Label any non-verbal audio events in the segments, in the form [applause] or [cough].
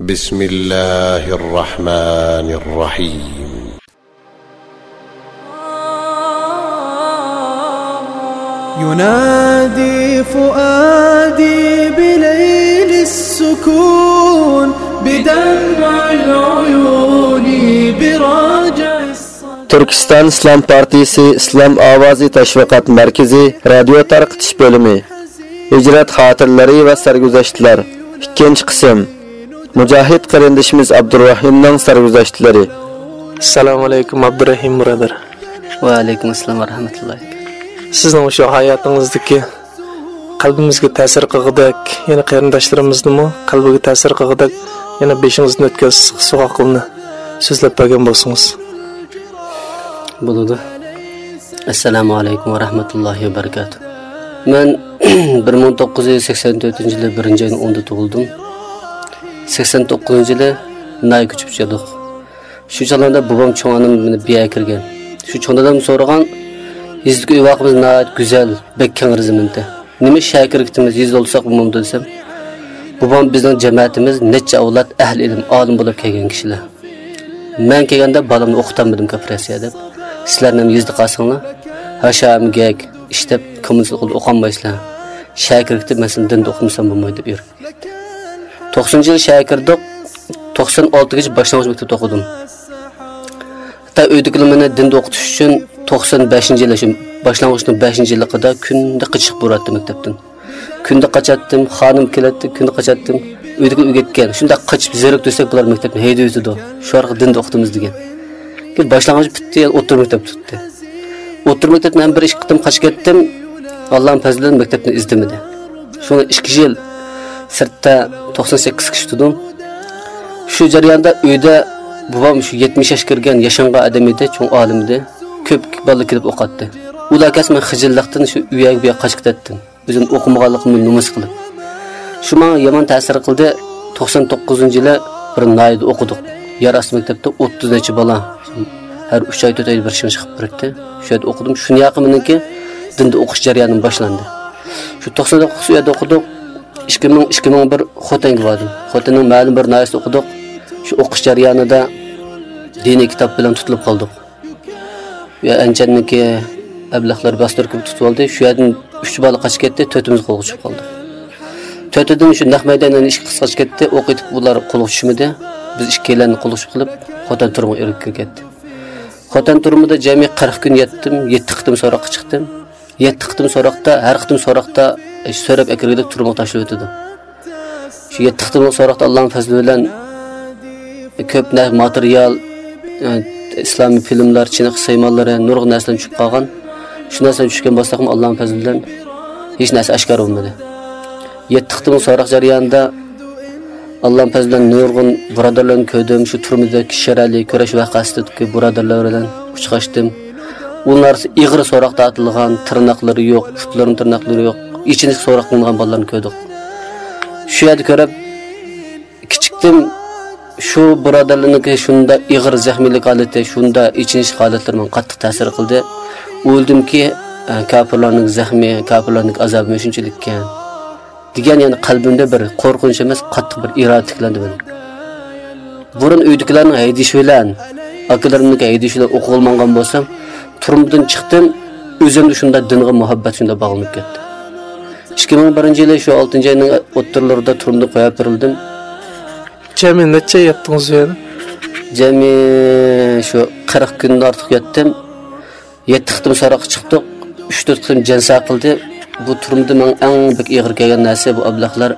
بسم الله الرحمن الرحيم ينادي فؤادي بليل السكون بدمع العيون براجع Türkistan İslam Partisi İslam Avazi Teşviqat Merkezi Radyo Tarqıtış Bölümü Hicret Hatırları ve Sergüzeştler 2. kısım Mücahit kardeşimiz Abdurrahim'den sergüzeştleri assalomu alaykum abdurahim birodar va alaykum assalom va rahmatullohi sizning o'sha hayotingizdagi qalbimizga ta'sir qilg'idak yana qarindoshlarimiznimi qalbiga ta'sir qilg'idak yana beshingizni issiq sovuqni so'zlab bergan bo'lsangiz bo'ladi. Assalomu alaykum va rahmatullohi va barakatuh. Man 1984 [clears throat] yili 1 oyning 10da tug'ildim 89 yili nay ko'chib chiqdik shu chog'larda bobom cho'ng onam meni biya kirgan. Shu cho'ngdadan so'ragan yezdik uy vaqtimiz nihoyat go'zal bek keng rizminda nima shakir kitimiz yez olsak bo'lmamdi desam bobom bizning jamoatimiz necha avlod ahli ilm olim bo'lib kelgan kishilar. Man kelganda bolamni o'qitamdim kooperatsiya deb sizlarni ham yezdi qolsanglar hasham gak ishlab kommunist qilib o'qolmaysizlar shakir kitib man seni dinda o'qimasam bo'lmaydi deb yurib 90 yil 96 gacha boshlang'ich maktabda o'qidim Hatta uydagilar meni dinda o'qitish uchun 95 yil shu boshlang'ichni 5 yilligida kunda qichiq bo'ratdi maktabdan. Kunda qachatdim, xonim keladi, kunda qachatdim. Uydagilar uyga ketgan. Shunda qochib zerik desak bular maktabni haydaydi. Shu orqa dinda o'qitamiz degan. Keyin boshlang'ich bitdi, o'rta maktab tutdi. O'rta maktabdan bir ish qitim qochib ketdim. Allohning fazlidan maktabni izdimidi. Shuni 2 yil sirtda 98 kishi tudim. Shu jarayonda uyda bobom shu 70 yosh kirgan yashang'a odam edi, cho'ng olim edi. Ko'p bola kelib o'qatdi. Ular kasman xijillikdan shu uyga bu yoqqa qochib ketdim. O'zim o'qimaganligimni numus qilib. Shu menga yomon ta'sir qildi. 99-yili bir nayda o'qidik. Yaras maktabda 30 necha bola har 3 oy 4 oy bir shim chiqib turibdi. Shu yerda o'qidim. Shuni yoqi meniki dinda o'qish jarayoni boshlandi. Shu 99 yerda o'qidik. 2000 2001 Xotanga bordim. Xotining ma'lum bir narsani o'qidik. Shu o'qish jarayonida diniy kitob bilan tutilib qoldik. Ya anchanniki ablahlar bostirib tutib oldi. Shu yerdan 3 bola qochib ketdi, to'rtimiz qo'lga tushib qoldi. To'rtidan shu naq maydondan ish qisqa ketdi, o'qitib ular qo'lga tushmadi. Biz ikkilarni qo'lga tushib qilib, Xotan turmiga erib ketdi. xotin turmida jami 40 kun yetdim, 7 qitim so'roqqa chiqdim. 7 qitim so'roqda, har qitim so'roqda so'rab akirgida turmoq tashlab o'tdi. Shu 7 qitim so'roqda Allohning fazli bilan ko'p narsa material e, islomiy filmlar, chiniq saymallari, nurg'un narsadan tushib qolgan. Shu narsadan tushgan bo'lsa-ham Allohning fazli bilan hech narsa oshkor bo'lmadi. 7 qitim so'roq jarayonida Allohning fazli bilan nurg'un birodarlarni ko'rdim. Shu turmada kisharali kurash vaqasidagi birodarlar bilan uchrashdim. Ular ig'ri so'roqda atilgan, tirnoqlari yo'q, putlarining tirnoqlari yo'q. So'roq qilingan bolalarni ko'rdik. Shu yerda ko'rib kichikdim shu birodarlarniki shunda ig'ir zaxmiylik holati, shunda ichinish holatlari men qattiq ta'sir qildi. O'ldimki, e, kafirlarning zahmi, kafirlarning azobi shunchalik ekan. degan yani qalbimda bir qo'rqinch emas, qattiq bir iroda tiklandi men. Burun uydagilarning haydishi bilan, akalarimniki haydishi bilan o'qilmagan bo'lsam, turmudan chiqdim, o'zimni shunda dinga muhabbat shunda bog'lanib ketdi. 2001 yili shu 6 oyning o'ttirlarida turmda qo'yib turildim. jami necha yetdingiz yana Jami shu 40 kundan ortiq yetdim. 7 qitim so'roq chiqdik. 3-4 qitim jansa qildi. Bu turmda men eng bek ig'ir kelgan narsa bu ablahlar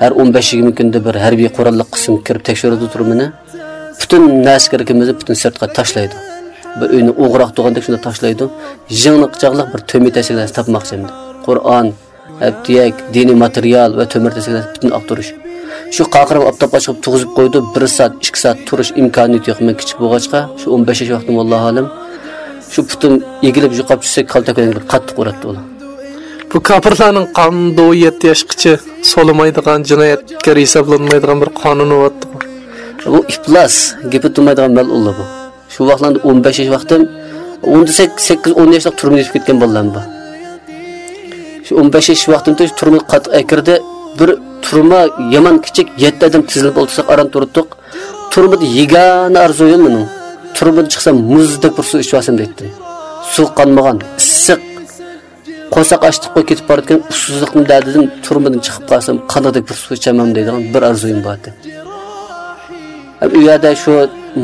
har 15-20 kunda bir harbiy qurolli qism kirib tekshiradi turmini. Butun naskarimizni butun sirtqa tashlaydi. Bir uyni o'g'roq tug'andek shunda tashlaydi. Jingni qichoqliq bir to'mi tashkilasi topmoqchi endi. Qur'on, abdiyak, diniy material va to'mir tashkilasi butun aqtirish. Shu qaqirib optob chiqib tug'izib qo'ydi. 1 soat, 2 soat turish imkoniyati yo'q. Men kichik bo'lg'achqa shu 15 yosh vaqtim vallohu alam shu putim egilib yuqab tushsa qaltakan qattiq uratdi ular. bu kofirlarning qonunda 7 yoshgacha so'lamaydigan jinoyatkar hisoblanmaydigan bir qonun bo'lyapti Bu iflos, gapi turmaydigan malullar bu. Shu vaqtlarda 15 yosh vaqtim 18-10 yoshlik yetib ketgan bolalar bu. Shu 15 yosh vaqtimda turma qattiq ekirdi Bir turma yomon kichik yetti odam tizilib o'tirsak aram turdik turmada yegana orzuyim mening turmadan chiqsam muzdek bir suv ichib deydi. suv qolmagan issiq. Qo'saq ochdiq ketib borayotgan usuzliqni dardidan turmadan chiqib qolsam qanaqdek bir suv ichaman deydigan bir orzuyim bor edi. U yerda shu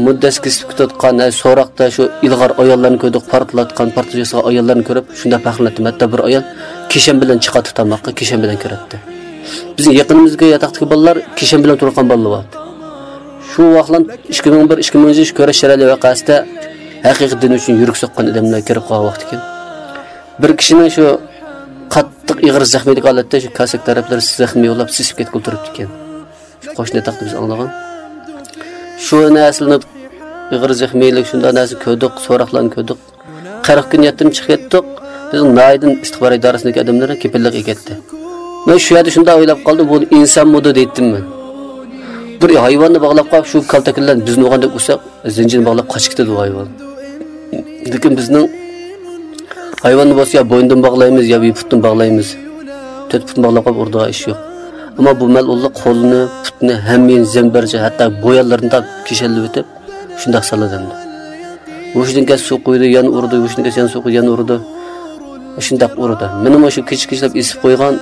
muddasi kesib ketayotgan e, so'roqda shu ilg'or ayollarni ko'rdik portlatgan portlayotgan ayollarni ko'rib shunda faxrlandim hatto bir ayol kishan bilan chiqadi tomoqqa kishan bilan kiradi bizni yaqinimizga yotoqdagi bolalar kishan bilan turgan bolalar. Shu vaqtlar ikki ming bir ikki ming uch ko'rish sharali vaqasida haqiqiy din uchun yurak soqqan odamlar kirib qolgan vaqt ekan. Bir kishining shu qattiq ig'ir zaxmiylik holatda shu kasak taraflari zaxmiy yo'lab sisib ketib turibdi ekan. Qo'shni taqdi biz anglagan shu naslni ig'ir zaxmiylik shunda narsa ko'rdik so'roqlarni ko'rdik. Qirq kun yetdim chiqib ketdik. Biz naydin istig'for idorasidagi odamlar kepillik ketdi men shu yerda shunday o'ylab qoldim bu insonmidi deydim men bir hayvonni bog'lab qo'yib shu kaltakillar bizni o'g'anda ursak zinjirni bog'lab qochib ketadi u hayvon. Lekin bizning hayvonni bo'lsa yo bo'yindan bog'laymiz yo putdan bog'laymiz. To'rt putni bog'lab qo'yib urdigan ish yo'q. Ammo bu malulli qo'lini putni hammayin zambarcha hatto bo'yonlarini kishallab o'tib shundoq soladi endi shundan keyin suv quydi yana urdi o'shidan keyin suv quydi yana urdi. Shundoq urdi. Meni shu kecha kechalab esib qo'ygan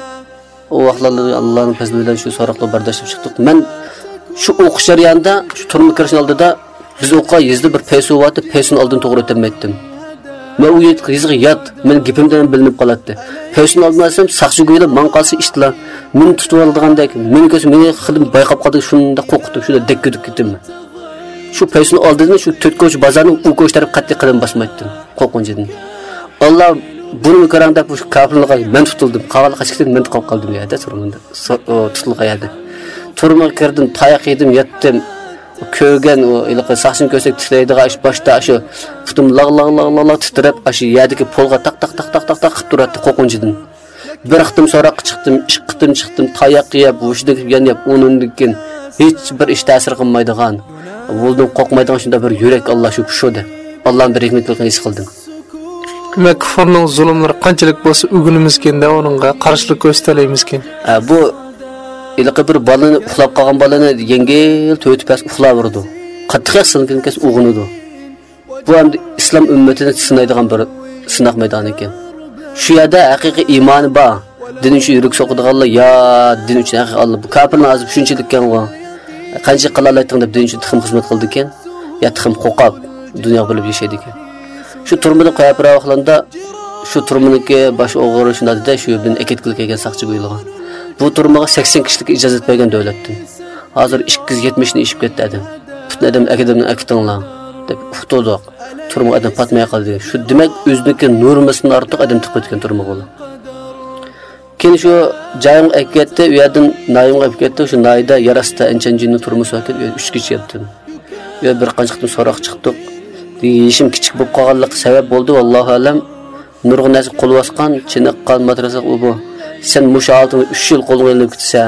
u vaqtlarda allohni fazli bilan shu so'roqni bardoshlab chiqdik man shu o'qish jarayonida shu turma kirishni oldida biz o'qigan yezda bir pes bo'lyapti pesni oldin to'g'ri o'tolmaydim man u yezga yot meni gipimdan bilinib qoladidi pesni olmasam saqchi go'ylab man qolsa ishtilar meni tutib oldigandek meni ko'z meni xilim bayqab qoldi shunda qo'rqitib shunda dakka dekkudib ketdim shu pesni oldida shu to'rt ko'ch bozorni u ko'ch taraf qattiq qadam bosmaydim qo'rqinchidan olloh Bunu buni bu deb shu kofirlarga men tutildim qavali qochib men qolib qoldim yerda turmanda. Tutilgan yerda. Turma kirdim tayoq yedim yetdim. Ko'rgan u iliqi saqsin ko'rsak titlaydigan shu boshda shu putim lag lag lag lag titrab aşı yerdeki polga taq taq taq taq taq tak qilib turadi qo'rqinchidan bir qitim sonra chiqdim ikki qitim chiqdim tayoq yeb o'shida yana yeb onun keyin hech bir ish ta'sir qilmaydigan Buldum qo'rqmaydigan şunda bir yurak alloh shu shuda Allah'ın bir hikmatligini his qildim. Demak kufrning zulmlari qanchalik bo'lsa o'gunimizkanda uningga qarshilik ko'rsatalamizkin bu iliqi bir bolani uxlab qolgan bolani yengil to'ytib past uxlaverdi. Qattiq singan kes uyg'onadi bu ham islom ummatini sinaydigan bir sinoq maydoni ekan. Shu yerda haqiqiy iymoni bor. Din uchun yurak so'qadiganlar yo din uchun haqiqiy bu kofirni hozir shunchalik ekan qancha qila olayting deb din uchun tixim xizmat qildi ekan. Yo tixim qo'qab dunyo bilib yashaydi ekan. Shu turmani qo'yib vaqtlarda shu turmaniki bosh o'g'ri shunday dedi shu yerdan eket qilib kelgan saqchi qo'yilgan bu turmaga 80 kishilik ijozat bergan davlatdan. Hozir 270 ni ishib ketdi adam. Butun adam akademni akitinglar deb uqtirdik turma adam patmay qoldi. Shu demak o'ziniki normasidan ortiq adam tiqib o'tgan turma bo'la keyin shu joyim olib ketdi u yerdan noyimga olib ketdi. Shu Nayda yarasta anchanjinni turmusi vakil uch kecha yotdim Yo bir qanchaqdan so'roq chiqdik yeyishim kichik bo'lib qolganligi sabab bo'ldi. Vallohu alam nurg'un narsa qo'l bosgan chiniqqan madrasa bu. Sen mushu oltin uch yil qo'lga ilib ketsa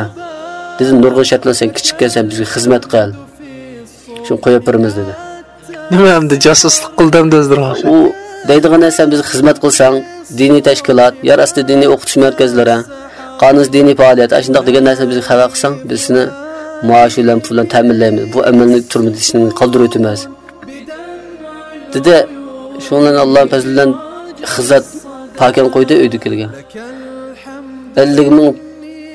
dedi nurg'un shartlar sen kichikkansan bizga xizmat qil. Shuni qo'yib beramiz dedi. Nima endi josuslik qildim dedilar u deydigan narsa bizga xizmat qilsang diniy tashkilot yer osti diniy o'qitish markazlari qonun diniy faoliyat shundoq degan narsa bizga xabar qilsang biz seni maosh bilan pul bilan ta'minlaymiz. Bu amalni turmada ishni qoldirib o'tamiz dedi shundan alloh fazlidan xizat pakan qo'ydi uyda kelgan. Ellik ming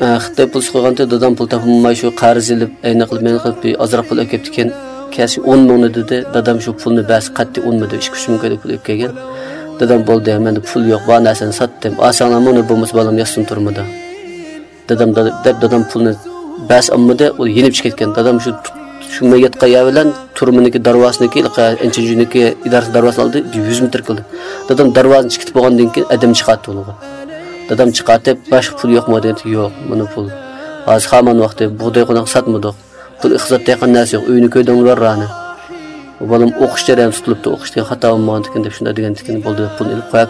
e, xitoy pul qo'yganda dadam pul topolmay shu qarz ilib ayni qilib meni qilib ozroq pul olib kelibdi ekan kashi 10 mingni dedi dadam shu pulni bas qatti o'nmadi ikki uch mingga pul olib kelgan. Dadam bo'ldi menda pul yo'q bor narsani sotdim osonlar buni bo'lmasa bolam yotsin turmadi dadam deb dadam pulni bas olmadi u yenib chiqib ketgan dadam shu shu yetqaya bilan turminiki darvosiniki inchinjiniki idorasi darvozani oldi yuz metr qildi. Dadam darvozani chiqitib bo'lgandan keyin adam chiqardi ularga. Dadam chiqartib boshqa pul yo'qmi dedi. Yo'q buni pul. Hozir hamon vaqti bug'doy qo'noq sotmadik. Pul iqtisodda degan narsa yo'q uyni ko'ydinglar rani. Bolam o'qish jarayoni tutilibdi o'qishda xato bo'lmadi deb shunday degan ekan bo'ldi pulni ilib qo'yib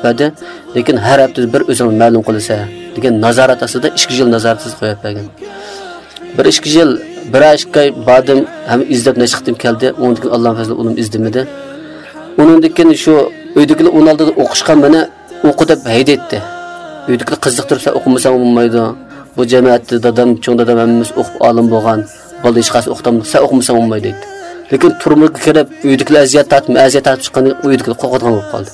lekin har hafta bir o'zini ma'lum qilsa degan nazorat ostida ikki yil nazoratsiz qo'yib bir ikki yil bir ikki oy ham izlab nashqdim keldi. Undan keyin alloh fazli unim izdimidi. Undan keyin shu uydagilar uni oldida o'qishga meni o'qi deb haydaydi uydagilar qiziqtirsa o'qimasang bo'lmaydi. Bu jamoatda dadam cho'ng dadam hammamiz o'qib olim bo'lgan bola hech qaysi o'qitamdi sen o'qimasang bo'lmaydi deydi. Lekin turmushga kirib uydagilar aziyat tortib aziyat tortib chiqqanda uydagilar qo'rqadigan bo'lib qoldi.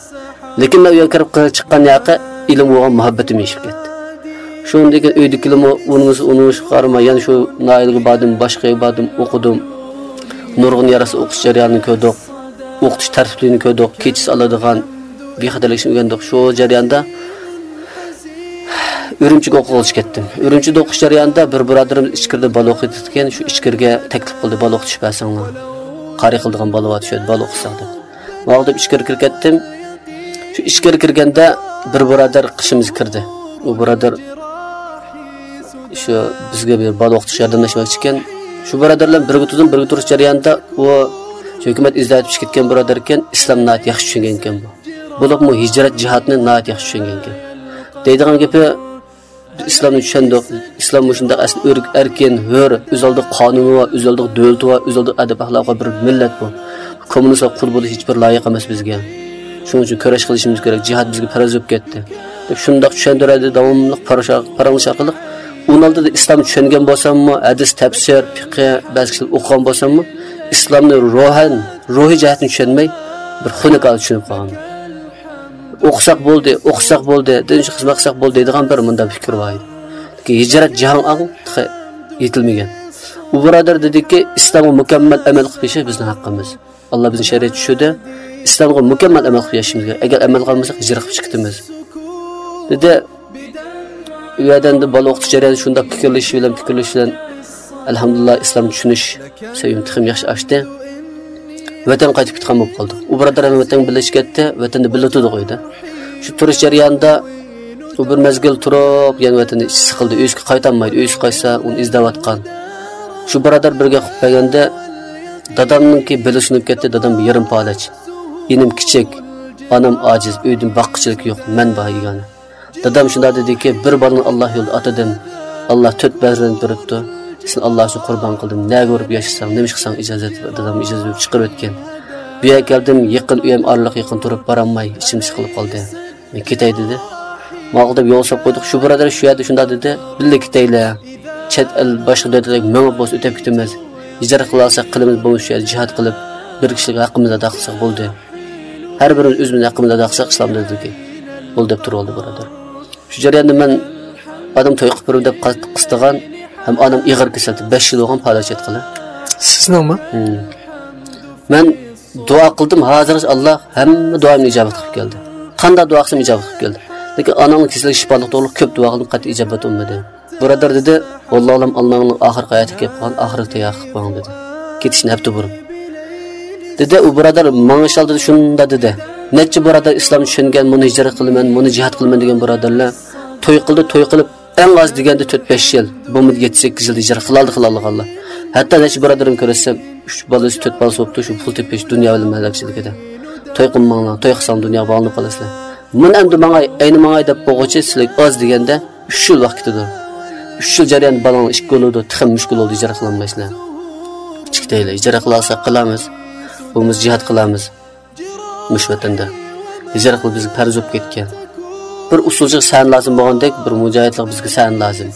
Lekin man uyga kirib chiqqan yoqqa ilm bo'lgan muhabbatim yeshib ketdi. Shundan keyin uydagilar unimiz qarama qaramay yana shu noilga bordim boshqa bordim o'qidim nurg'un yarasi o'qish jarayonini ko'rdik o'qitish tartiblirini ko'rdik kechasi oladigan bexatarlikni o'rgandik shu jarayonda Ürümchiga o'qishga ketdim. Ürümchida o'qish jarayonida bir birodarimiz ichkirda bola o'qiyotgan, shu ichkirga taklif qildi, bola o'qitish bersanglar. Qari qildigan bola bor, shu bola o'qisak deb. Men deb ichkirga kirib ketdim. Shu ichkirga kirganda bir birodar qishimiz kirdi. U birodar shu bizga bir bola o'qitish yordamlashmoqchi ekan. Shu birodarlar birga turdim, birga turish jarayonida u hukumat izlatib ketgan birodar ekan, islom nat yaxshi tushungan ekan bu. bo'libmi hijrat jihatni nat yaxshi tushungan ekan. deydigan gapi islomni tushundik islom shundoq asli erkin hur o'z oldi qonuni va o'z oldi davlati va o'z oldi adab axloqi bir millat bu kommunist qul bo'lish hech bir loyiq emas bizga shuning uchun kurash qilishimiz kerak jihad bizga faraz bo'lib ketdi deb shundoq tushuntiradi davomli paranglish orqali uni oldida islom tushungan bo'lsammi hadis tafsir fiqh ba'zi kishilar o'qigan bo'lsammi islomni ruhan ruhiy jihatni tushunmay bir xunuk tushunib qolgan o'qisak bo'ldi o'qisak bo'ldi din xizmat qilsak bo'ldi deydigan bir munda fikr bor edi. Hijrat jahon ang yetilmagan. U birodar dediki islomga mukammal amal qilib yashash bizni haqqimiz. Alloh bizni shariat tushirdi islomga mukammal amal qilib yashashimiz kerak agar amal qilmasak hijrat qilib chiqdimiz. Dedi u yerdan bola o'qitish jarayoni shundoq fikrlash bilan fikrlash bilan alhamdulillah islom tushunish sevim tixim yaxshi ochdi. Vatan qaytib ketgan bo'lib qoldik u birodar ham vatan birlashib ketdi vatanni birga turdik uyda shu turish jarayonida u bir mezgil turib yana vatanni ichi siqildi. Uyga qaytolmaydi uyisi qaytsa uni izlayotgan. Shu birodar birga qilib berganda dadamniki bili sinib ketdi dadam yarim palach. Inim kichik onam ojiz uydan boqqichilik yo'q man bor yagona dadam shunda dediki bir bolani alloh yo'lida otadim alloh to'rt farzand beribdi sen alloh uchun qurbon qildim. Na ko'rib yashasam, nima qilsang ijozat dadam ijozat berib chiqarib o'tgan. Bu yerga keldim yaqin uyam oraliq yaqin turib borolmay ichim siqilib qoldi. Men ketay dedi. Ma'qul deb yo'l solib qo'ydik. Shu birodar shu yerda shunda dedi birga ketaylar chet el boshqa davlatlarga mingib bo'lsa o'tib ketamiz. Ijara qilsak qilimiz qilamiz jihad qilib bir kishilik haqqimizda ado bo'ldi. Har birimiz o'zimiz haqqimizda ado qilsak islom dediki bo'ldi deb turib birodar. Shu jarayonda man odam to'y qilib berib deb qistagan ham onam ig'ir kasaldi besh yil bo'lgan falochat qilib sizningmi? Man duo qildim hozir alloh hamma duomni ijobat qilib keldi. Qanday duo qilsam ijobat qilib keldi. Lekin onamni kasallik shifolik to'g'ri ko'p duo qildim qat'iy ijobat bo'lmadi. Birodar dedi vallohu alam allohning oxirgi hayoti kelib qolgan oxirgi tayyor qilib dedi. Ketishni hafta burun dedi u birodar mangishal dedi shunda dedi necha birodar islom tushungan buni hijrat qilaman buni jihad qilaman degan birodarlar to'y qildi to'y qilib eng oz deganda 4-5 yil bo'lmadi 7-8 yil hijrat qilardi qilolganlar hatto necha birodarim ko'rasam 3 balasi 4 balasi bo'libdi shu pul tepish dunyo bilan halokchiligida to'y qilmanglar to'y qilsam dunyo bolinib qolasizlar. Mun endi manga ayni manga deb bo'g'ichi sizlar oz deganda 3 yil vaqt ketadi. 3 yil jarayon balang ish bo'ladi tixim mushkul bo'ldi hijrat qilolmaysizlar. Ikkitaylar hijrat qilsak qilamiz bo'lmasa jihad qilamiz. Mush vatanda ijara qilib bizga farz bo'lib ketgan. Bir usulchi san lozim bo'lgandek bir mujohidlik bizga san lozim.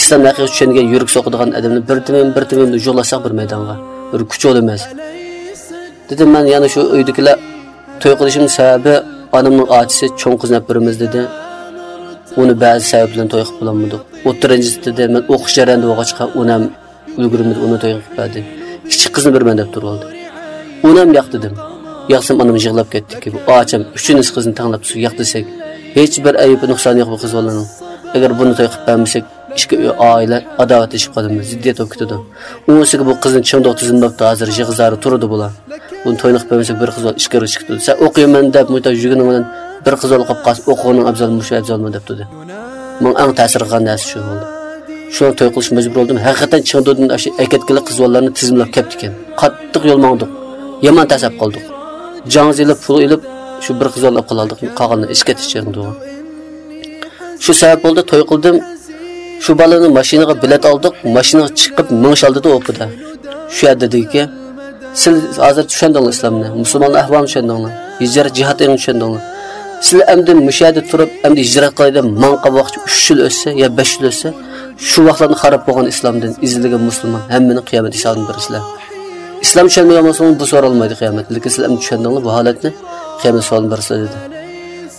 Islom haqiqiy tushungan yurak so'qadigan odamni bir timim bir timim yo'qlasak bir maydonga. Bir kuch emas. Dedim man yana shu uydagilar to'y qilishim sababi onamning ochisi cho'ng qiz birimiz dedi. Uni ba'zi sabab bilan to'y qilib bo'lolmadik. O'ttirinchisi dedi man o'qish jarayonida bo'lg'achqa uni ham ulgurmadi uni to'y qilib berdi kichik qizni berman deb turib oldi. Uni ham yoq dedim. Yoqsam onam yig'lab ketdiki bu ocham uchinchi qizni tanlab shu yoq hech bir aybi nuqsoni yo'q bu qiz bolaning. Agar buni to'y qilib bermasak ikki oila adovatlashib qolamiz ziddiyat bo'lib ketadi. Unisiga bu qizni chimdoq tizimlabdi hozir yig'izlari turdi bular. Buni to'y qilib bermasak bir qiz ishga ichkari chiqdi Sen o'qiyman deb muta yugini bilan bir qiz bola qolib qolsa o'quvning afzal mush afzalmi deb dedi men eng ta'sir qilgan narsa shu bo'ldi? Shuni to'y qilish majbur bo'ldim haqiqatan chimdoqdan shu akatkili qiz bolalarni tizimlab keldi ekan. Qattiq yo'l mangdik yomon tasab qoldik. Jonimiz ilib pul ilib shu bir qiz olib qoldik qolganini ishga tishirdi shu sabab bo'ldi to'y qildim. Shu balani mashinaga bilet oldik. Mashinaga chiqib minish oldida shu yerda dediki siz hozir tushundinglar islomni. Musulmon ahvolini tushundinglar hijrat jihad tushundinglar sizlar endi mushada turib endi hijrat qilay deb man qavoqchi uch yil o'tsa yo besh yil o'tsa shu vaqtlarda xarob bo'lgan islomdan izlagan musulmon hammani qiyomat hisobini bersizlar islom tushunmagan bo'lsangiz bu so'ralmaydi qiyomat. Lekin islom tushundinglar bu holatni qiyomat savolini bersizlar dedi.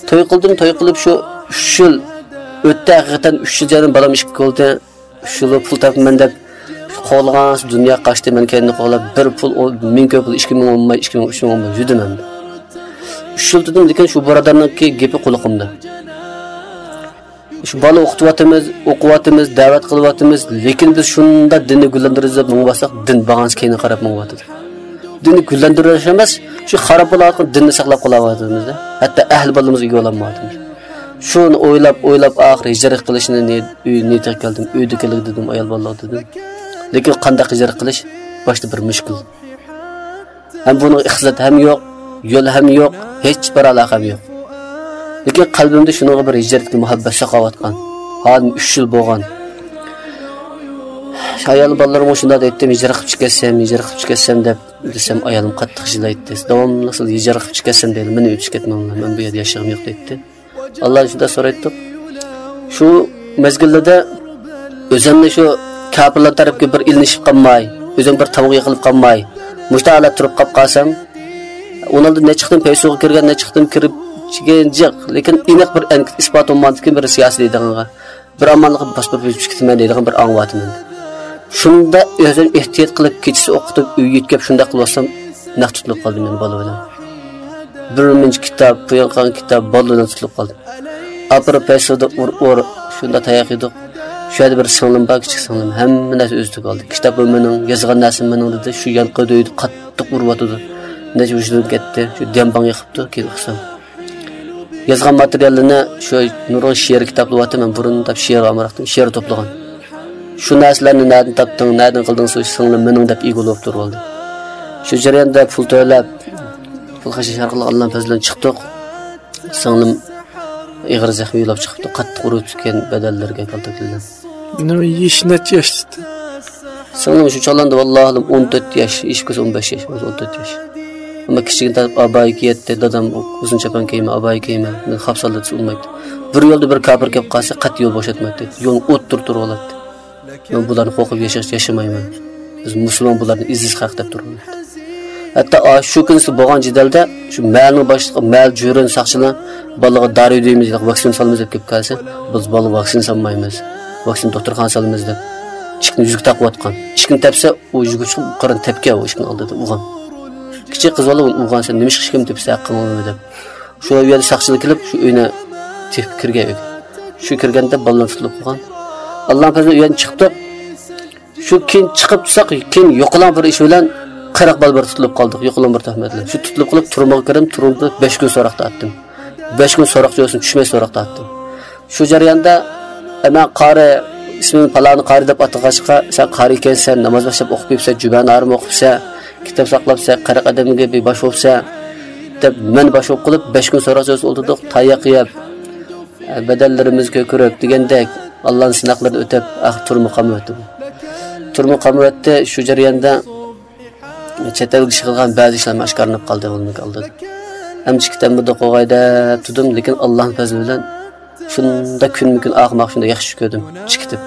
To'y qildim to'y qilib shu uch yil o'tdi haqiqatan uch yil jarim balam ishga bo'ldi uch yil pul topman deb qo'lgan dunyo qochdi man kendini qo'lab bir pul ming ko'p pul ikki ming olmay ikki ming uch ming olmay yurdim endi. Uch yil dedim lekin shu birodarniki gapi quliqimda shu bola o'qityapmiz o'qiyapmiz da'vat qilyapmiz lekin biz shunda dinni gullantirib deb din bag'ansi keyin qarab mingyapti dinni gullantirish emas shu xarob bo'layotgan dinni saqlab qolyapmiz hatto ahli bolamiz ega ololmayapmiz shuni o'ylab o'ylab ah, oxiri hijrat qilishni niyatga keldim uyda kelik dedim ayol bolalar dedim. Lekin qanday hijrat qilish? Boshda bir mushkul. Ham buni ham yo'q yo'l ham yo'q hech bir aloqam yo'q. Lekin qalbimda shunaqa bir hijratga muhabbat saqayotgan hozir uch yil bo'lgan. Ayol bolalarim shunda aytdim hijrat qilib chiqarsam hijrat qilib chiqarsam deb desam ayolim qattiq jilaydi davomli hijrat qilib chiqasan deydi meni o'tib ketmanglar men bu yerda yashag'im yo'q deydi alloh shunda so'raydi shu mezgillarda o'zimni shu kafirlar tarafga bir ilinishib qolmay o'zim bir tavuq yiqilib qolmay mushtaala turib qolib qolsam ularda ne chiqdim paysuga kirgan ne chiqdim kirib jiq lekin aniq bir isbot bo'lmadiki bir siyosiy deydiganga bir amonlik boshqa bir ketman deydigan bir anglatyman shunda o'zim ehtiyot qilib kechasi o'qitib uy yetkab shunda qilsam naq tutilib qoldim men bola bilan bir minch kitob qo'yilgan kitob boladan tutilib qoldim apirib paysoda ur ur shunda tayoq yedik. Shu yerda bir singlim bor kichik singlim hamma narsa o'zida qoldi kitob mening yozgan narsam mening dedi. Shu yanqi do'ydi qattiq uryotdi necha vujudum ketdi shu dembang yiqibdi keyin qilsam yozgan materiallarni shu nurg'un she'r kitob qilyapman burun deb she'r olmoqdim she'r to'plagan. Shu narsalarni nadan topding nadan qilding shu singlim mening deb turib oldi shu jarayonda pul to'lab pul hashish orqali alloh fazlidan chiqdik singlim ig'ir zaxmi yo'lab chiqibdi qattiq urib tutgan badallarga kaltakildim nima yeyish necha yoshda singlim shu chalanda vallohi o'n to'rt yosh ish ko'sa o'n besh yosh o'n to'rt yosh Ama kichigida abayi kiyatdi, dadam uzun çapan kiyma, abayi kiyma. Men xapsalda tushunmaydi. Bir yo'lda bir kabir kep qolsa, qat yo'l bo'shatmaydi. Yo'l o'ttir turib oladi. Men bularni qo'rqib yashash yashamayman. Biz musulmon bularni iziz haq deb turibmiz. Hatto shu kunsi bo'lgan jidalda shu malni boshliqi mal jurin saqchilar bolaga dori deymiz, vaksin solamiz deb kelib qolsa, biz bola vaksin solmaymiz. Vaksin doktorxona solamiz deb. Ishkni yuzga taqiyotgan. Ishkni tapsa, u yuzga chiqib qarin tepga u ishkni oldida uyg'on. Kichik qiz bola uyg'onsa nima ish qilishim deb saqqimonmi deb shu yerda saqchilik qilib shu uyni tepib kirgan shu kirganda bolalar tutilib qolgan alloh fazli uydan chiqib shu keyin chiqib tursak keyin yo'qolan bir ish bilan qirq bal bir tutilib qoldik. Yo'qolan bir tuhmatlar shu tutilib qilib turmaga kirdim turibdi besh kun so'roqda atdim besh kun so'roq joysin tushmay so'roqda atdim shu jarayonda e, ana qori ismini paloni qori deb atag'achqa sen qori ekansan namoz boshlab o'qib kelibsan jubani arim o'qibsan kitob saqlabsa qirq odamga bosh bo'lsa deb men bosh qilib besh kun so'ra so'z o'tirdik tayoq yeb badallarimiz ko'karib degandek allohni sinoqlarni o'tib, ah turmi qamayotdi turmi o'tdi shu jarayonda chet elga ish qilgan ba'zi ishlar oshkorlanib qoldi oldida hamchi kitabimda qo'g'ay deb turdim lekin allohni fazli bilan shunda kun-kun oqmoq shunda yaxshi ko'rdim chiqitib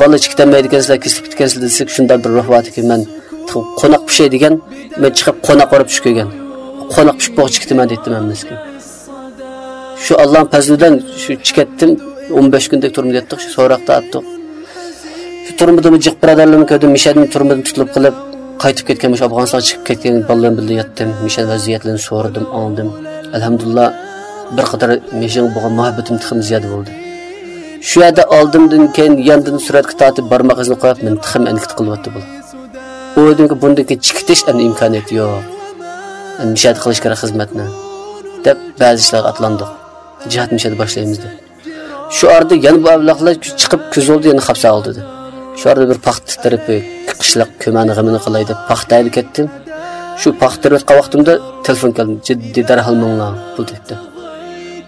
bola chiqitolmaydi ekansizlar kesib ketgansizlar desak shunda bir ruh borki man qo'noq pishay degan men chiqib qo'noq olib tushib kelgan. Qo'noq pishib bo'g'ib chiqdiman deydi mamnizga shu allohni fazlidan shu chiqatdim o'n besh kundek turmada yotdik shu so'roqda atdik shu turmada jiq birodarlarni ko'rdim mishadim turmadan tutilib qilib qaytib ketgan o'sha afg'onistonga chiqib ketgan bolalar birga yotdim mishan vaziyatlarini so'radim oldim. Alhamdulillah bir qadar meshan bo'lgan muhabbatim tixim ziyoda bo'ldi. Shu yerda oldimdan keyin yondan suratga tortib barmoq izini qo'yib men tixim ankit qilyapti bu o'yladimki bunday chiqitish endi imkoniyati yo'q. Endi mishad qilish kerak xizmatni deb ba'zi ishlarga atlandik jihat mishad boshlaymiz deb. Shu orada yana bu ablaqlar chiqib kuzoldi yana xabsa oldi dedi shu orada bir paxta tarafi qishloq ko'mani g'imini qilay deb paxta ayli ketdim. Shu paxta tirayotgan vaqtimda telefon keldi jiddiy darhol minglar pul debdi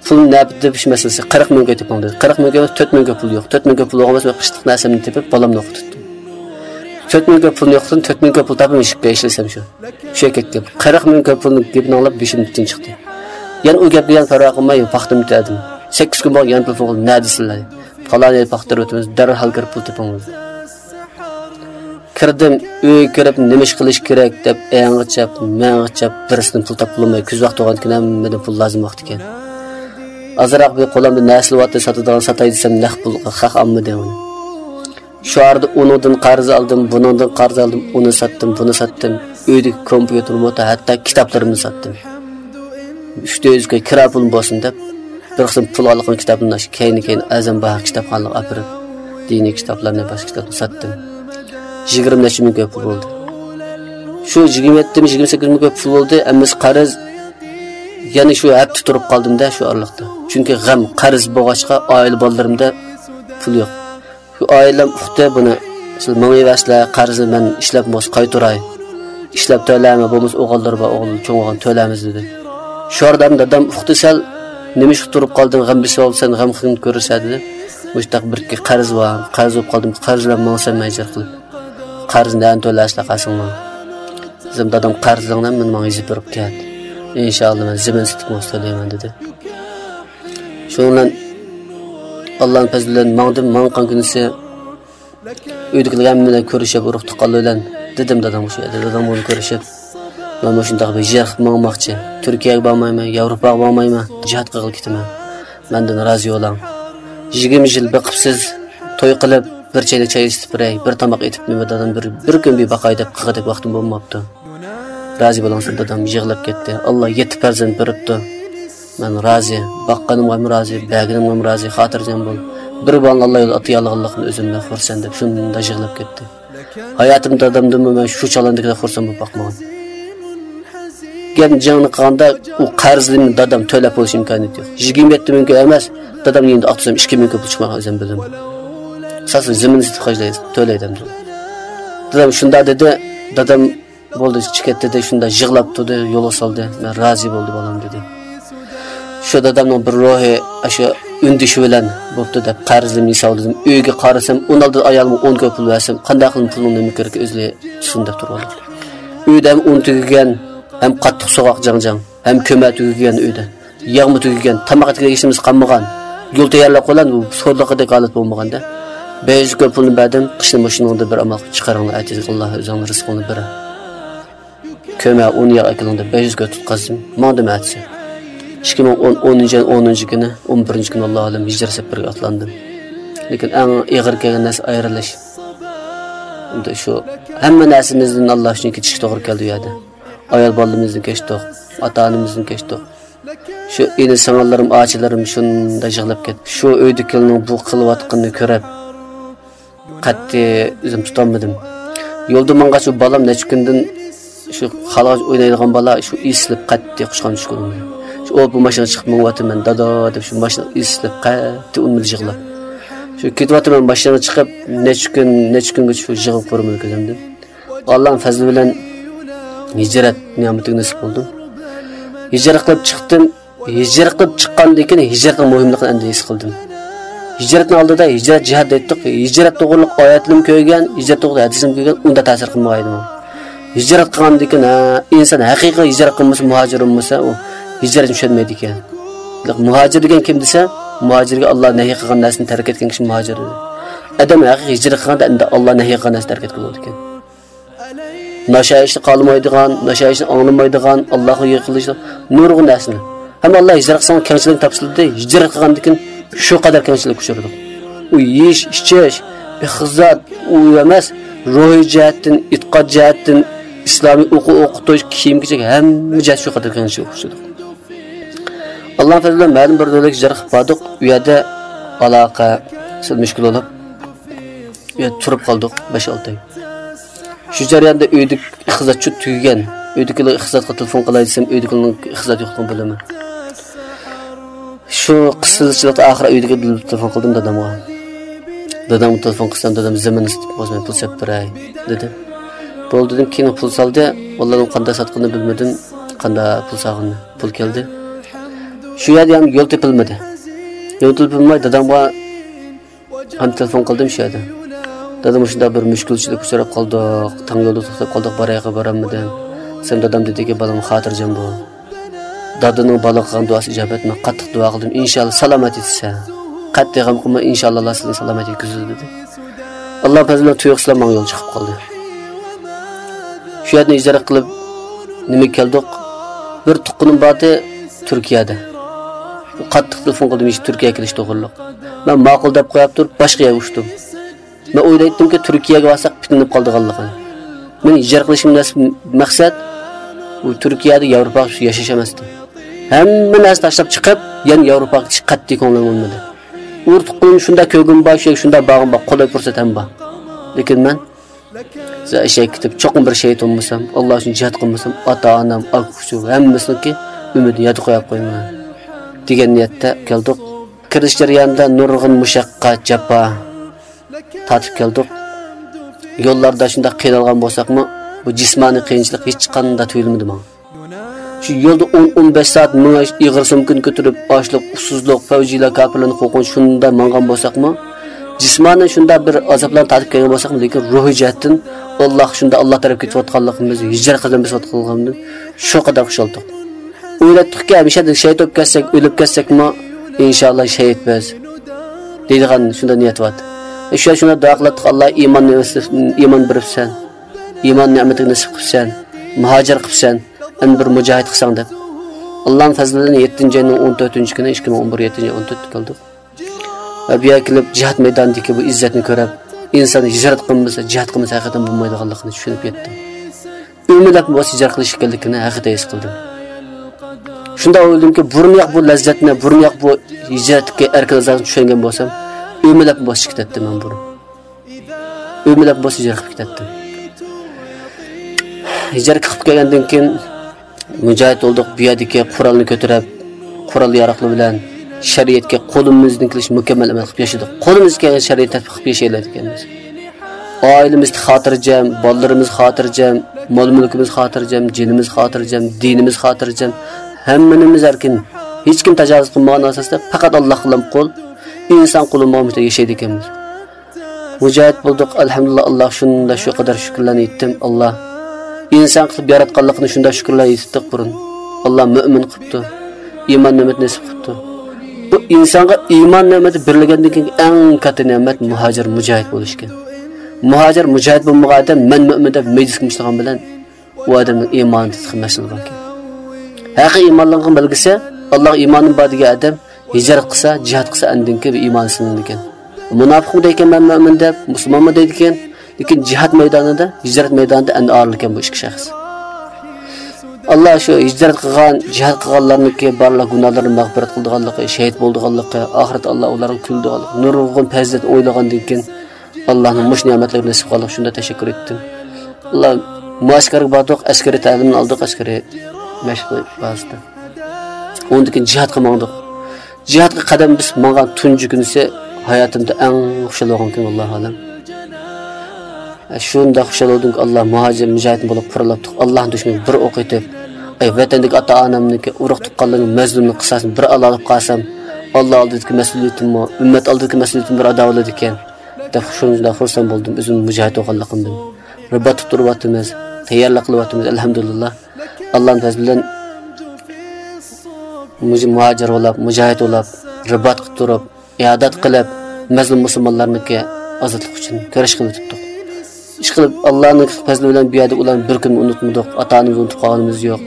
pul nabdi ish masalasi qirq mingga teping dedi qirq mingga to'rt mingga pul yo'q to'rt mingga pul emas, qishliq narsamni tepib bolamni o'qitdim to'rt mingga pul yo'qdan to'rt mingga pul topib eshikka ishlasam shu shu ketdim qirq mingga pulni gapini anglab beshimdan chiqdi yana u gapga yana parvo qilmay paxtamni dedim sakkiz kun bo'lgan yana pul qilib na desinlar. Falon paxtirib o'tamiz darhol kirib pul topamiz kirdim uy kirib nima ish qilish kerak deb yang'ichab mang'ichab birisidan pul topib bo'lmay kuz vaqt bo'lgan ekan hammadan pul lozim vaqt ekan. Ozroq bir qo'limda naslyapti sotadigan sotay desam naq pul haq olmadi Şu arada unidan qarz aldım, bundan qarz aldım, onu sattım, bunu sattım. uydagi kompyuter da hatta kitaplarımı sattım. uchta yuzga kira pul bo'lsin deb bir qism pul olgan kitobni keyin keyin azam baho kitobxonaga olib borib diniy kitoblarni boshqa kitoblarni sotdim yigirma necha ming pul bo'ldi shu yigirma yetti ming yigirma sakkiz ming pul bo'ldi emas qarz yana shu hafta turib qoldimda shu oraliqda chunki g'am qarz bo'lg'achqa oila bolalarimda pul yo'q oilam uqdi buni. Siz mingivaslar qarzni man ishlab bo'lsa qaytaray ishlab to'laymi bo'lmasa o'g'illar bor o'g'il cho'ng o'g'il to'laymiz dedi. Shu yerdan dadam uqdi sal nima ish turib qolding g'am bisi olsan g'am qilib ko'rsa dedi. Mushtaq bir ikki qarz bor qarz bo'lib qoldim qarzlar bilan mansam majbur qilib. Qarzni to'lashlar qasingmi bizim dadam qarzingdan men manga yezib berib ket inshaalloh men zimin sitib to'layman dedi. Shu bilan Allah'ın fazli mağdım mangdim mangan kunisi uydagilar bilan ko'rishib tıkallı ölen dedim dadam shu yerda dadam bilan ko'rishib man shundoq bir yer mağmakçı turkiyaga bormayman yevropaga bormayman cihat qilib ketaman benden razı bo'ling yigirma yil bakıpsız to'y qilib bir çayda çay isitib beray bir tomoq etib dadam bir bir kun bir bakay deb qilg'a vaktim vaqtim razı rozi bo'lingsin dadam yig'lab ketdi. Alloh yetti farzand beribdi. Man rozi boqqanimga ham rozi berganimga ham rozi xotirjam bo'l bir bolani alloh yo'li ota yolg'onlikni o'zimdan xursand deb shunda yig'lab ketdi hayotimda dadamdan man shu chalandagida xursand bo'lib boqmagan gap jangni qilganda u qarzini dadam to'lab bo'lish imkoniyati yo'q yigirma yetti ming emas dadam endi oqsam ikki ming pul chiqmagan o'zim bilaman Sası zimin istihajlayız, töyleydim. Dadam şunda dedi, dadam bo'ldi chiqib dedi shunda yig'lab turdi yo'l soldi men rozi bo'ldi bolam dedi shu dadamning bir ruhi shu undishi bilan bo'pti deb qarzimni soldim uyga qarasam o'n olti ayolim o'n ko'p pul bersam qanday qilib pulni nima kerak o'zi tushundib turib uyda ham un tugagan ham qattiq so'g'oq jangjang ham ko'mat tugagan uyda. Yog'mi tugagan tamoq ishimiz qolmagan. Yo'l tayyorlab qo'ygan bu so'rliqidek holat bo'lmaganda. Beyz ko'p pulni berdim, qishni mashinangda bir amal chiqaringlar, aytasiz Alloh o'zing rizqingni berar. Ko'ma 10 yil akilingda 500 ga tutqazdim. Mendim aytsa. 2010 10 kuni, 11 kuni Alloh alam hijrat safariga otlandim. Lekin eng ig'ir kelgan narsa ayrilish. Unda shu hamma narsamizdan Alloh uchun ketish to'g'ri keldi u yerda. Ayol bolamizni kechdik, ota onamizni kechdik. Shu ini sing'illarim, ochilarim shunda yig'lab ketdi. Shu uydagilarning bu qilayotganini ko'rib qat'iy o'zim tutolmadim yo'lda manga shu bolam necha kundan shu xaloj o'ynaydigan bola shu eslib qat'iy qushqon tushib shu o bu mashina chiqib mingyapman dado deb shu mashina eslab qattiq unmil yig'lab? Shu ketyapman mashinaga chiqib necha kun necha kunga shu yig'ib ko'raman ko'zimdan allohni fazli bilan hijrat ne'matiga nasib bo'ldim. Hijrat qilib chiqdim hijrat qilib chiqqandan keyin hijratning muhimligini endi his qildim. Hijratni oldida hijrat jihad aytdik hijrat to'g'riliq oyatlim ko'rgan hijrat to'g'ri hadisim ko'rgan unda ta'sir qilmaydi hijrat qilgandan keyin inson haqiqiy hijrat qilmasa muhojir bo'lmasa u. hijrat tushunmaydi ekan. Muhojir degan kim desa muhojirga alloh nahiy qilgan narsani tark etgan kishi muhojir Adam haqiqiy hijrat qilganda endi alloh nahiy qilgan narsani tark bo'ladi ekan. Nashaishni qolmaydigan nashaishni anglamaydigan allohga yiqilish nurg'un narsani hamma alloh hijrat qilsang kamchilik topsildi hijrat qilgandan keyin shu qadar kamchilik kuchirdi u yeyish ichish bexizat u emas ruhiy jihatdan e'tiqod jihatdan islomiy o'quv o'qitish kiyim kechak hamma jihat shu qadar kamchilik kuchirdi Allah'ın fəzlə məlum bir dövlük cərq badıq, üyədə alaqa, müşkül olub, üyədə turub qaldıq 5-6 ay. Şu cəriyəndə öydük ixizatçı tüyügən, öydükülü ixizatqa telefon qalaysam, ilə ixizat yoxdun bölümü. Şu qısızçılıqda axıra öydükü telefon qıldım dadamğa. Dadam telefon qısam, dadam zemin istib qozmay pul septiray, dedim. Bol dedim, ki, pul saldı, onların qanda satqını bilmedim, qanda pul sağını, pul keldi. Shu yerda ham yo'l tepilmadi. Yo'l tepilmay dadamga ham telefon qildim shu yerda. Dadam shunda bir mushkulchilik uchrab qoldik tang yo'lda to'xtab qoldik borayqa borolmadim sen dadam dediki bolam xotirjam bo'l. Dadaning bola qilgan duosi ijobat men qattiq duo qildim. Inshaalloh salomat etsa qattiq g'am qilma inshaalloh alloh sizni salomat yetkazadi dedi. Alloh fazlidan tuyuqsizlar manga yo'l chiqib qoldi. Shu yerni ijara qilib nima keldik bir tuqqanim bordi turkiyada. Qattiq telefon qildim ish turkiyaga kelish to'g'riliq. Men ma'qul deb qo'yib turib boshqa yerga uchdim Men o'ylaydimki turkiyaga borsak bitinib qoldiganligini. Men ijara qilishim maqsad u turkiyada Yevropa yashash emasdi hamma narsa tashlab chiqib yana yevropaga chiqish qattiq ko'nglim bo'lmadi. Urtuqim shunda ko'gim bor shunda bag'im bor qo'lay fursat ham bor. Lekin men ishga ketib cho'qim bir shayton bo'lsam, alloh uchun jihad qilmasam ota onam akuchu hammasiniki umidni yodi qo'yib qo'yman. Degan niyatda keldik kirish jarayonida nurg'un mushaqqat jafo tatib keldik yo'llarda shunday qiynalgan bo'lsakmi bu jismoniy qiyinchilik hech qanday tuyulmadi menga shu yo'lda 10-15 soat menga ig'ir sumkani ko'tarib ochliq usuzlik favjilar kafirlarni qo'rqin shunda mangan bo'lsakmi jismonan shunda bir azoblarni tatib kelgan bo'lsak lekin ruhiy jihatdan alloh shunda alloh tarafga ketayotganligimiz hijrat qilib besayotganligimdan shu qadar xushaldıq o'ylatdikki hamisha shahid bo'lib ketsak o'lib ketsakmi inshaalloh shahidmiz deydigan shunda niyat bor. E, Shu shunda duo qildik alloh iymon iymon beribsan. Iymon ne'matini nasib qilibsan muhojir qilibsan. An bir mujohid qilsang deb. Allohni fazlidan 7 o'n 14 kuni 2011 7 14 qildik va bu yerga kelib jihad maydonidagi bu izzatni ko'rib inson hijrat qilmasa jihad qilmasa haqiqatan bo'lmaydiganligini tushunib yetdim umidlab bu hijrat qilish ekanligini haqiqatda his qildim. Shunda o'yladimki burunyoq bu lazzatni burun yoq bu hijratga erkin tushungan bo'lsam umidlab bosib ketdim men buni umidlab bosib hijrat qilib ketdim hijrat qilib kelgandan keyin mujohid bo'ldik bu yerdagi qurolni ko'tarib qurol yaroqli bilan shariatga qo'limizdan kelish mukammal amal qilib yashadik. Qo'limizga kelgan shariat tatbiq qilib yashaylar ekanmiz oilamiz xotirjam bolalarimiz xotirjam mol mulkimiz xotirjam jinimiz xotirjam dinimiz xotirjam hammamiz erkin hech kim tajovuz qilmagan asosda faqat alloh bilan qo'l inson qo'li mo'minda yashaydi ekanmiz. Mujohid bo'ldik alhamdulillah alloh shunda shu qadar shukrlarni aytdim alloh inson qilib yaratganligini shunda shukrlar aytdik burun alloh mu'min qilibdi iymon ne'mat nasib qilibdi. Bu insonga iymon ne'mati berilgandan keyin eng katta ne'mat muhojir mujohid bo'lish ekan. Muhojir mujohid bo'lmagan odam man mu'min deb mejlisga mushlagan bilan u odamning iymoni tiqmasligan ekan haqiqiy iymonlangan bilgisi alloh iymonim bor degan odam hijrat qilsa jihad qilsa andin keyin iymon sinadi ekan. Munofiq deykan man mo'min deb musulmonman deydi ekan lekin jihad maydonida hijrat maydonida endi oril ekan bu ikki shaxs. Alloh shu hijrat qilgan jihad qilganlarniki barliq gunohlarini mag'firat qildiganligi shahid bo'ldiganligi oxirat alloh ularga kuldiganligi nurg'un fazilat o'ylagandan keyin allohning mush ne'matlarini nasib qilib shunda tashakkur etdim. Alloh muaskarga bordik askari ta'limni oldiq askari mashq bazida undan keyin jihad qilmoqdik jihadga qadam biz mangan tunji kunisi hayotimda eng xushal bo'lgan kun allohu alam. E, shunda xushal bo'ldimki alloh muhojir mujohid bo'lib qurilibdik allohni dushmani bir o'q etib ey vatandagi ota onamniki urug' tuqqanlarni mazlumni qisosini bir alo olib qolsam alloh oldidagi mas'uliyatimni ummat oldidagi mas'uliyatim bir ado bo'ladi ekan deb shunda xursand bo'ldim o'zim mujohid bo'lganligimdan. Ribat turyapmiz tayyorlik qilyapmiz alhamdulillah. Allah'ın fazli bilan muhojir bo'lib mujohid bo'lib ribat qilib turib iyodat qilib mazlum musulmonlarniki ozodlik uchun kurash qilib o'tibdik ish qilib allohni fazli bilan bu yerda ularni bir gün unutmadik. Atanımızı onamizni unutib qolganimiz yo'q.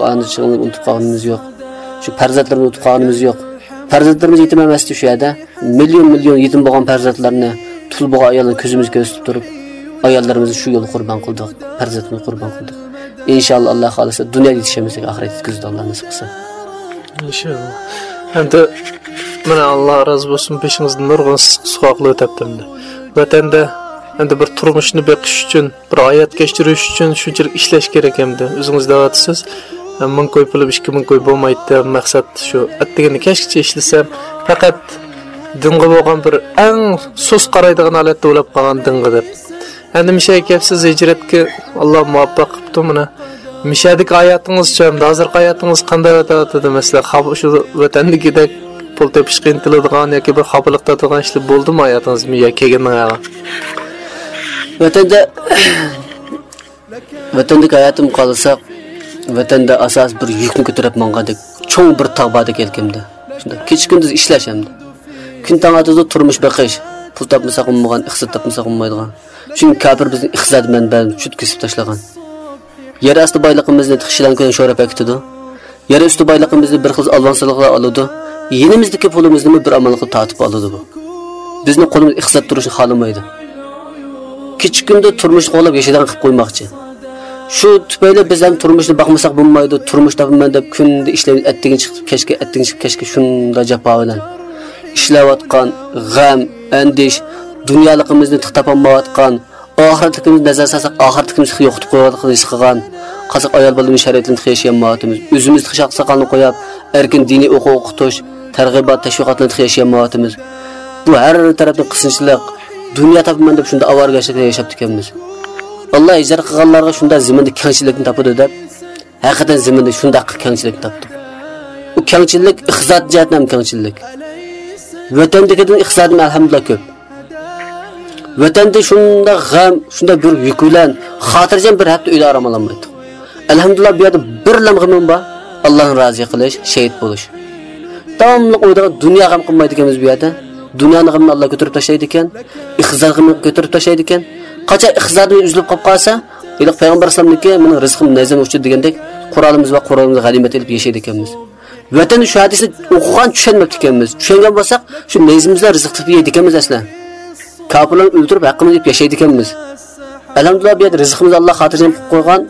Onani unutib qolganimiz yo'q. Shu farzandlarni unutib qolganimiz yo'q. Farzandlarimiz yetim emasdi şu yerda. Million million yetim bo'lgan farzandlarni tul bo'lgan ayolni ko'zimizga ko'rsatib turib ayollarimizni shu yo'l qurbon qildik. Farzandni qurbon qildik. Inshaalloh alloh xohlasa dunyoga yetishamiz oxirat yetkazdi alloh nasib qilsa inshaalloh endi mana alloh rozi bo'lsin beshingizda nurg'un suvoqli o'tyapti vatanda endi bir turmushni beqish uchun bir hayot kechirish uchun shunchalik ishlash kerak endi o'zingiz deyapsiz ming qo'y pulib ikki ming qo'y bo'lmaydi maqsad shu atdiganda kechgacha ishlasam faqat dinga bo'lgan bir eng so'z qaraydigan holatda o'ylab qolgan dinga deb endi mishay gapsiz hijratga alloh muvaffaq qilibdi mana. Mishadik hayotingizcha hozirgi hayotingiz qanday o'tyapti masalan shu vatandagidek pul tepishga intiladigan yoki bir xofalik turgan ishlar bo'ldimi hayotingiz miya kelgandan vatanda vatandagi hayotim qolsa vatanda asos bir yukni ko'tarib mangandek cho'ng bir tog' bordek shunda kecha kunduz ishlash hamda kun tong turmush baqish. Pul topmasa qilmagan iqtisod topmasa qilmaydigan chunki kafir bizni iqtisod manbani chut kesib tashlagan yer osti boyligimizni tixshilan kun sho'rab akitidi yer usti boyligimizni bir xil alvonsiliklar oladi yenimizdagi pulimizni bir amalga tortib oladi bu bizni qo'limiz iqtisod turishni xohlamaydi kichik kunda turmush qo'llab yashaydigan qilib qo'ymoqchi shu tufayli biz ham turmushni boqmasak bo'lmaydi turmush topaman deb kunda ishlaymiz attigin chiqib kechga attigin chiqib kechga shunda jafo bilan ishlayotgan g'am andish dunyoligimizni tiqtapanmayotgan, oxiratligimizni nazar solsak oxiratligimizni yo'qotib qo'yayotgan his qilgan. Qaziq ayol bo'limi shariatini yashayapmiz o'zimizni xishaq soqolni qo'yib erkin diniy o'quv o'qitish targ'ibot tashviqotlarni yashayapmiz bu har tarafda qisinchilik, dunyo topaman deb shunda avorgashlikda yashab ekanmiz alloh ijro qilganlarga shunda ziminda kengchilikni topadi deb haqiqatan ziminda shunda kengchilikni topdi. U kengchilik iqtisod jihatdan kengchilik vatandagidan iqtisodim alhamdulillah ko'p. Vatanda shunda g'am shunda bir yukulan, xotirjam bir hafta uyda orom olmaydi. alhamdulillah bu yerda bir lamg'imim bor. Allohni rozi qilish shahid bo'lish. Davomli o'yda dunyo g'am qilmaydi ekanmiz bu yerda. Dunyoni g'amni alloh ko'tarib tashlaydi ekan iqtisod g'amni ko'tarib tashlaydi ekan. Qachon iqtisodimiz uzilib qolib qolsa iliq payg'ambar vasallamniki mening rizqim nazam uchun degandek qurolimiz va qurolimizni g'animat etib yashaydi ekanmiz. Vatan shu hadisni o'qigan tushunmabdi ekanmiz. Tushungan bo'lsak shu nezimizda rizq topib yeydi ekanmiz aslan. Kafirlarni o'ldirib haqqimizni yeb yashaydi ekanmiz. Alhamdulillah bu yerda rizqimizni alloh xotirjam qilib qo'ygan.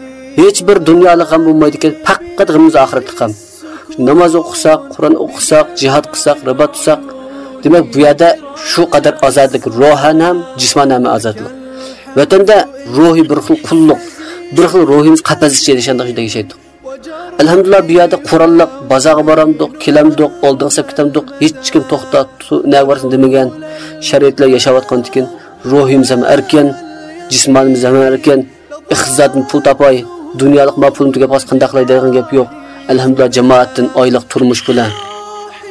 Hech bir dunyolik ham bo'lmaydi ekan faqat g'imiz oxiratlik ham. Namoz o'qisak qur'on o'qisak jihad qilsak ribot tutsak demak bu yerda shu qadar ozodlik ruhan ham jismonan ham ozodlik. Vatanda ruhiy bir xil qulluq bir xil ruhimiz qafas ichida shunday shunday yashaydik alhamdulillah bu yerda qurolliq bozorga boramdiq kelamdiq oldin sab ketamdiq hech kim to'xtat nima borsin demagan shariatlar yashayotgan ekan ruhimiz ham erkin jismonimiz ham erkin. Iqtisodni pul topay dunyolik ma pulni tugab qolsa qanday qilay degan gap yo'q. Alhamdulillah jamoatdan oylik turmush bilan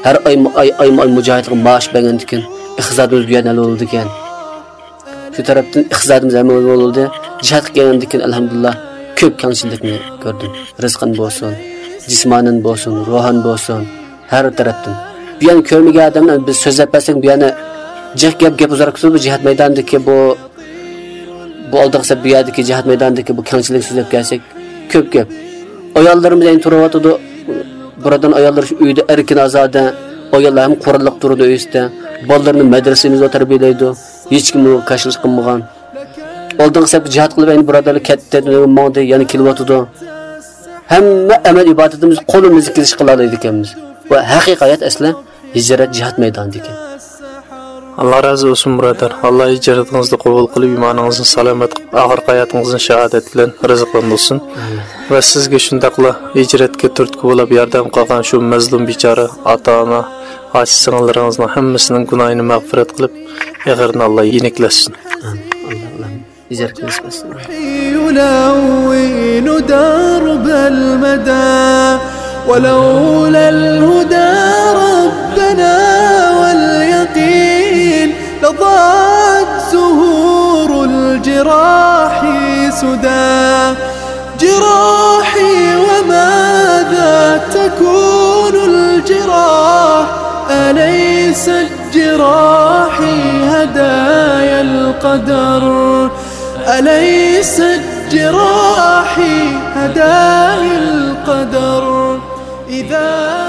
har oy oy oy oy mujohidga maosh bergan ekan iqtisodimiz bu yerda bo'ldi ekan shu tarafdan iqtisodimiz ham bo'ldi jihad qilgandan keyin alhamdulillah. Ko'p kamchilikni ko'rdim. Rizqin bo'lsin jismonan bo'lsin ruhan bo'lsin har tarafdan. Bu yani ko'rmagan odamlar biz so'zlab bersak bu yana jiq gap gap uzar bu jihad maydonidagi bu bu oldiqsa bu yerdagi jihad maydonidagi bu kamchilik so'zlab kelsak ko'p gap. Ayollarimiz endi turyotidi buradan ayollar shu uyda erkin ozoda ayollar ham qurolliq turdi uyda. Bolalarni madrasamizda tarbiyalaydi hech kim qarshilik qilmagan. Oldingi safda jihad qilib endi birodarlar ketdi mandi yana kelyotidi hamma amal ibodatimiz qo'limizni kelish qiladi ekanmiz. Va haqiqat aslan hijrat jihad maydonida ekan alloh rozi bo'lsin birodar. Alloh ijratingizni qabul qilib iymoningizni salomat qilib oxirgi hayotingizni shahodat bilan rizqlantirsin va sizga shundoqla hijratga turtki bo'lib yordam qilgan shu mazlum bechora ota ona och sing'illaringizning hammasining gunohini mag'firat qilib ig'irini alloh yeniklasin ijratga nisbat qilsin يلون درب المدى ولولا الهدى ربنا واليقين لضاعت زهور الجراح سدى. جراحي وماذا تكون الجراح؟ أليس الجراحي هدايا القدر؟ أليست جراحي هداه القدر إذا